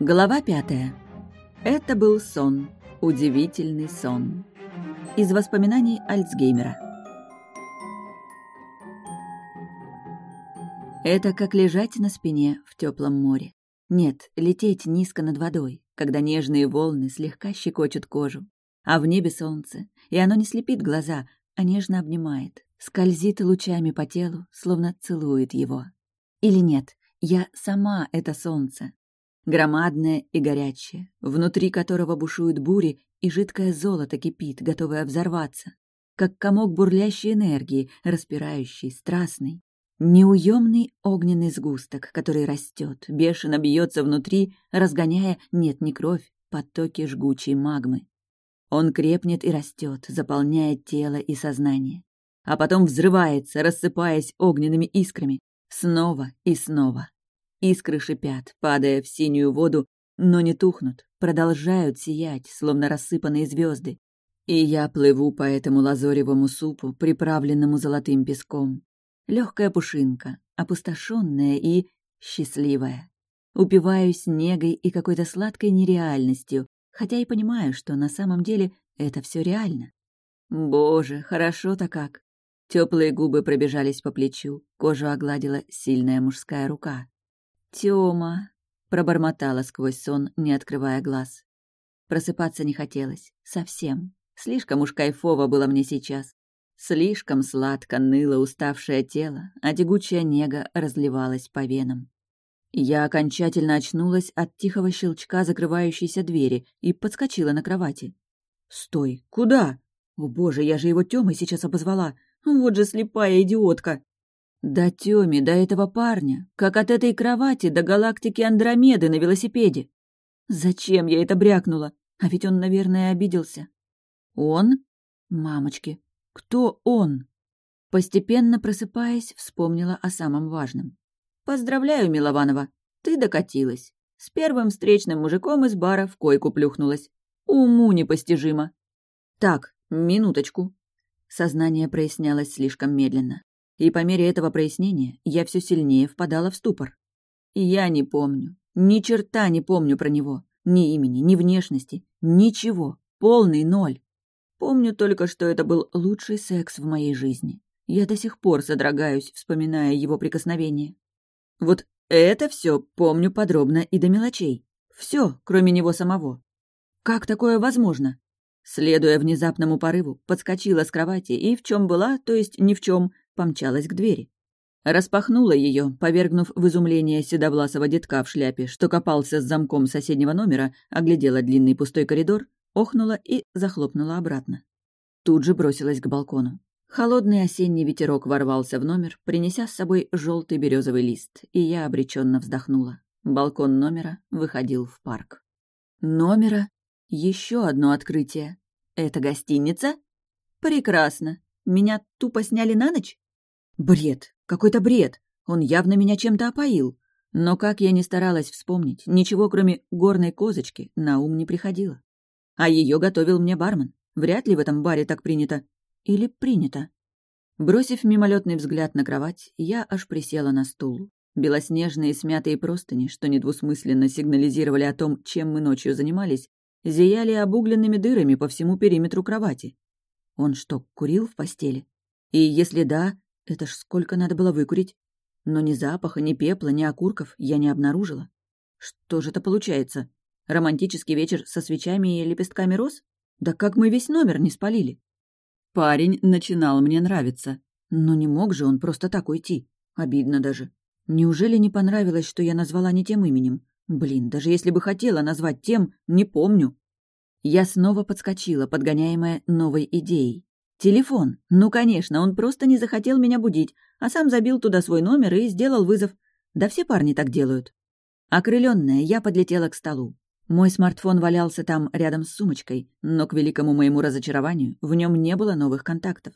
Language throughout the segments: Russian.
Глава пятая. Это был сон. Удивительный сон. Из воспоминаний Альцгеймера. Это как лежать на спине в теплом море. Нет, лететь низко над водой, когда нежные волны слегка щекочут кожу. А в небе солнце, и оно не слепит глаза, а нежно обнимает, скользит лучами по телу, словно целует его. Или нет, я сама это солнце, громадное и горячее, внутри которого бушуют бури, и жидкое золото кипит, готовое взорваться, как комок бурлящей энергии, распирающий, страстный. Неуемный огненный сгусток, который растет, бешено бьется внутри, разгоняя, нет, не кровь, потоки жгучей магмы. Он крепнет и растет, заполняя тело и сознание. А потом взрывается, рассыпаясь огненными искрами. Снова и снова. Искры шипят, падая в синюю воду, но не тухнут, продолжают сиять, словно рассыпанные звезды. И я плыву по этому лазоревому супу, приправленному золотым песком. Легкая пушинка, опустошенная и счастливая. Упиваюсь негой и какой-то сладкой нереальностью, хотя и понимаю, что на самом деле это все реально. Боже, хорошо-то как. Теплые губы пробежались по плечу, кожу огладила сильная мужская рука. Тёма!» — пробормотала сквозь сон, не открывая глаз. Просыпаться не хотелось. Совсем. Слишком уж кайфово было мне сейчас. Слишком сладко ныло уставшее тело, а тягучая нега разливалась по венам. Я окончательно очнулась от тихого щелчка закрывающейся двери и подскочила на кровати. «Стой! Куда? О боже, я же его Тёмой сейчас обозвала! Вот же слепая идиотка!» До Тёми, до этого парня, как от этой кровати до галактики Андромеды на велосипеде. Зачем я это брякнула? А ведь он, наверное, обиделся. Он? Мамочки, кто он? Постепенно просыпаясь, вспомнила о самом важном. «Поздравляю, Милованова, ты докатилась. С первым встречным мужиком из бара в койку плюхнулась. Уму непостижимо». «Так, минуточку». Сознание прояснялось слишком медленно и по мере этого прояснения я все сильнее впадала в ступор. Я не помню, ни черта не помню про него, ни имени, ни внешности, ничего, полный ноль. Помню только, что это был лучший секс в моей жизни. Я до сих пор содрогаюсь, вспоминая его прикосновение. Вот это все помню подробно и до мелочей. Все, кроме него самого. Как такое возможно? Следуя внезапному порыву, подскочила с кровати и в чем была, то есть ни в чем, помчалась к двери. Распахнула ее, повергнув в изумление седовласого детка в шляпе, что копался с замком соседнего номера, оглядела длинный пустой коридор, охнула и захлопнула обратно. Тут же бросилась к балкону. Холодный осенний ветерок ворвался в номер, принеся с собой желтый березовый лист, и я обреченно вздохнула. Балкон номера выходил в парк. Номера? Еще одно открытие. Это гостиница? Прекрасно. Меня тупо сняли на ночь? Бред, какой-то бред. Он явно меня чем-то опоил. Но как я ни старалась вспомнить, ничего кроме горной козочки на ум не приходило. А ее готовил мне бармен. Вряд ли в этом баре так принято. Или принято. Бросив мимолетный взгляд на кровать, я аж присела на стул. Белоснежные смятые простыни, что недвусмысленно сигнализировали о том, чем мы ночью занимались, зияли обугленными дырами по всему периметру кровати. Он что, курил в постели? И если да, это ж сколько надо было выкурить. Но ни запаха, ни пепла, ни окурков я не обнаружила. Что же это получается? Романтический вечер со свечами и лепестками роз? Да как мы весь номер не спалили? Парень начинал мне нравиться. Но не мог же он просто так уйти. Обидно даже. Неужели не понравилось, что я назвала не тем именем? Блин, даже если бы хотела назвать тем, не помню. Я снова подскочила, подгоняемая новой идеей. Телефон. Ну, конечно, он просто не захотел меня будить, а сам забил туда свой номер и сделал вызов. Да все парни так делают. Окрыленная, я подлетела к столу. Мой смартфон валялся там рядом с сумочкой, но, к великому моему разочарованию, в нем не было новых контактов.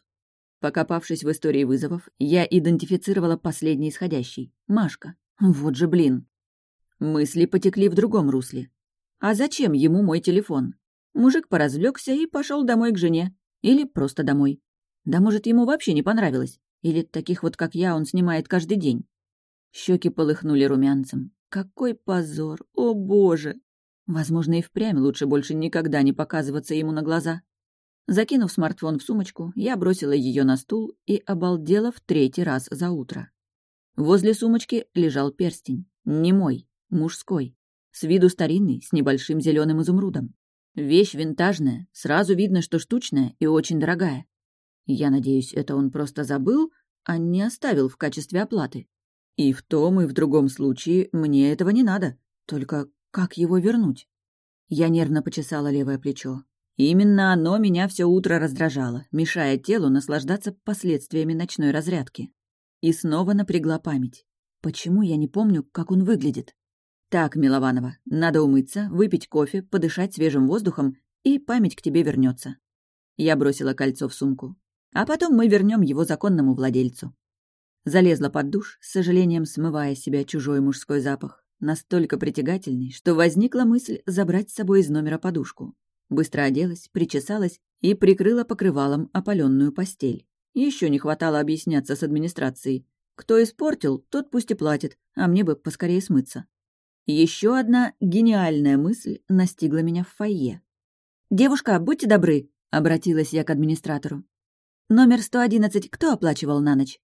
Покопавшись в истории вызовов, я идентифицировала последний исходящий — Машка. Вот же блин. Мысли потекли в другом русле. А зачем ему мой телефон? Мужик поразвлекся и пошел домой к жене. Или просто домой. Да может, ему вообще не понравилось. Или таких вот, как я, он снимает каждый день. Щеки полыхнули румянцем. Какой позор! О, боже! Возможно, и впрямь лучше больше никогда не показываться ему на глаза. Закинув смартфон в сумочку, я бросила ее на стул и обалдела в третий раз за утро. Возле сумочки лежал перстень. Не мой, мужской. С виду старинный, с небольшим зеленым изумрудом. Вещь винтажная, сразу видно, что штучная и очень дорогая. Я надеюсь, это он просто забыл, а не оставил в качестве оплаты. И в том, и в другом случае мне этого не надо. Только как его вернуть? Я нервно почесала левое плечо. Именно оно меня все утро раздражало, мешая телу наслаждаться последствиями ночной разрядки. И снова напрягла память. Почему я не помню, как он выглядит? Так, Милованова, надо умыться, выпить кофе, подышать свежим воздухом, и память к тебе вернется. Я бросила кольцо в сумку. А потом мы вернем его законному владельцу. Залезла под душ, с сожалением смывая себя чужой мужской запах, настолько притягательный, что возникла мысль забрать с собой из номера подушку. Быстро оделась, причесалась и прикрыла покрывалом опаленную постель. Еще не хватало объясняться с администрацией. Кто испортил, тот пусть и платит, а мне бы поскорее смыться. Еще одна гениальная мысль настигла меня в фойе. «Девушка, будьте добры», — обратилась я к администратору. «Номер 111 кто оплачивал на ночь?»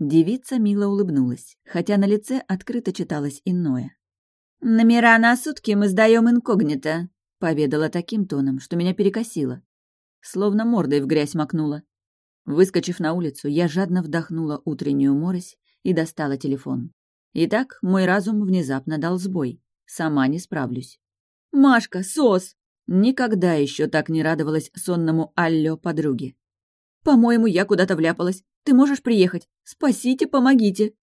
Девица мило улыбнулась, хотя на лице открыто читалось иное. «Номера на сутки мы сдаем инкогнито», — поведала таким тоном, что меня перекосило. Словно мордой в грязь макнула. Выскочив на улицу, я жадно вдохнула утреннюю морось и достала телефон. Итак, мой разум внезапно дал сбой. Сама не справлюсь. «Машка, сос!» Никогда еще так не радовалась сонному алло подруге. «По-моему, я куда-то вляпалась. Ты можешь приехать? Спасите, помогите!»